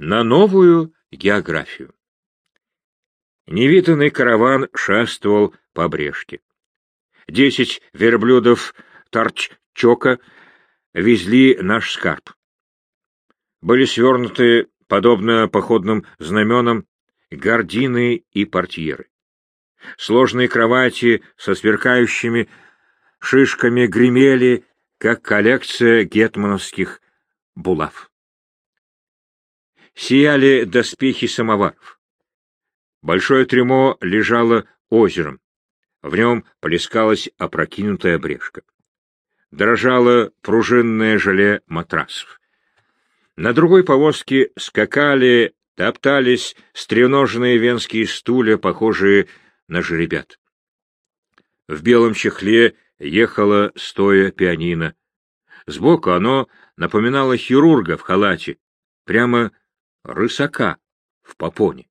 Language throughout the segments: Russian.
на новую географию. Невиданный караван шествовал по брешке. Десять верблюдов торчока везли наш скарб. Были свернуты, подобно походным знаменам, гардины и портьеры. Сложные кровати со сверкающими шишками гремели, как коллекция гетмановских булав. Сияли доспехи самоваров. Большое трюмо лежало озером. В нем плескалась опрокинутая брешка. Дрожало пружинное желе матрасов. На другой повозке скакали, топтались стреноженные венские стулья, похожие на жеребят. В белом чехле ехала стоя пианино. Сбоку оно напоминало хирурга в халате, прямо рысака в попоне.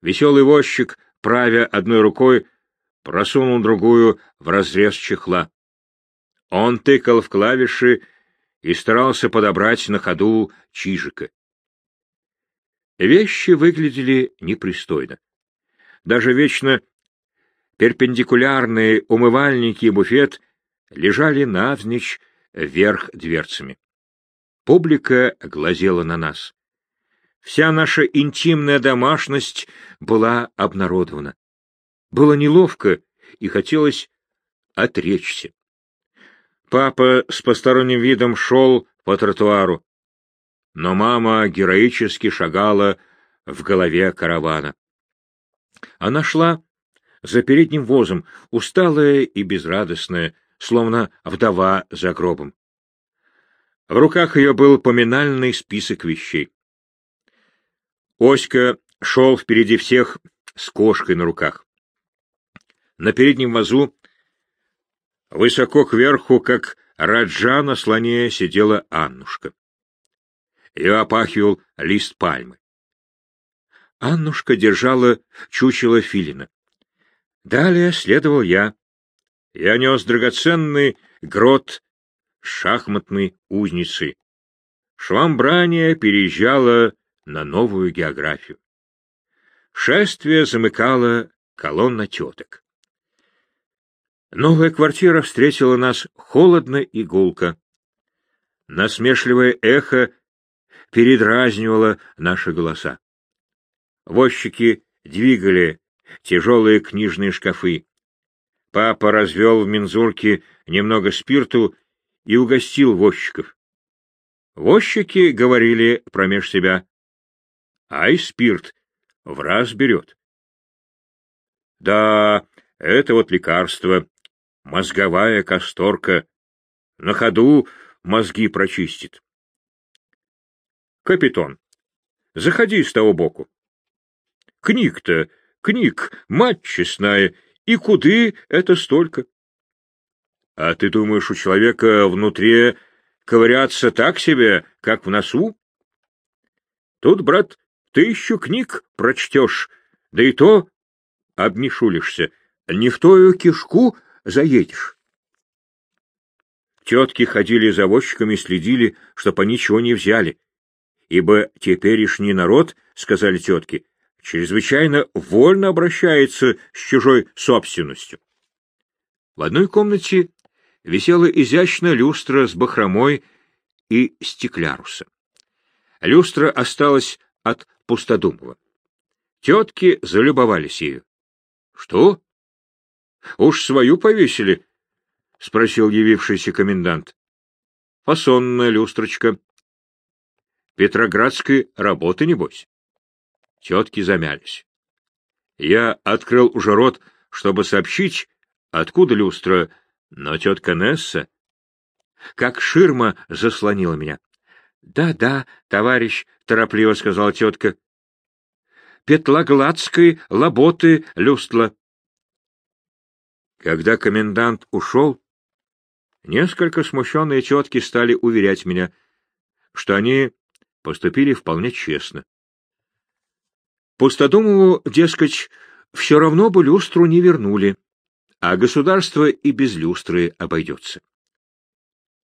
Веселый возчик, правя одной рукой, просунул другую в разрез чехла. Он тыкал в клавиши и старался подобрать на ходу чижика. Вещи выглядели непристойно. Даже вечно перпендикулярные умывальники и буфет лежали навзничь вверх дверцами. Публика глазела на нас. Вся наша интимная домашность была обнародована. Было неловко и хотелось отречься. Папа с посторонним видом шел по тротуару, но мама героически шагала в голове каравана. Она шла за передним возом, усталая и безрадостная, словно вдова за гробом. В руках ее был поминальный список вещей. Оська шел впереди всех с кошкой на руках. На переднем вазу, высоко кверху, как раджа на слоне, сидела Аннушка. Ее опахивал лист пальмы. Аннушка держала чучело филина. Далее следовал я. Я нес драгоценный грот шахматной узницы. Швамбрания переезжала на новую географию. Шествие замыкало колонна теток. Новая квартира встретила нас холодно и гулко. Насмешливое эхо передразнивало наши голоса. Возчики двигали тяжелые книжные шкафы. Папа развел в мензурке немного спирту и угостил возчиков. Возчики говорили промеж себя ай спирт в раз берет. Да, это вот лекарство, мозговая касторка, на ходу мозги прочистит. Капитон, заходи с того боку. Книг-то, книг, мать честная, и куды это столько? А ты думаешь, у человека внутри ковыряться так себе, как в носу? Тут, брат, Тысячу книг прочтешь, да и то обмешулишься, не в тою кишку заедешь. Тетки ходили за возчиками следили, чтоб они ничего не взяли, ибо теперешний народ, — сказали тетки, — чрезвычайно вольно обращается с чужой собственностью. В одной комнате висела изящная люстра с бахромой и стекляруса. Люстра осталась от Пустодумова. Тетки залюбовались ею. — Что? Уж свою повесили? — спросил явившийся комендант. — Фасонная люстрочка. Петроградской работы, небось. Тетки замялись. Я открыл уже рот, чтобы сообщить, откуда люстра, но тетка Несса, как ширма, заслонила меня. Да, да, товарищ, — торопливо сказала тетка. — Петлагладской лаботы люстла. Когда комендант ушел, несколько смущенные тетки стали уверять меня, что они поступили вполне честно. Пустодумову, дескать, все равно бы люстру не вернули, а государство и без люстры обойдется.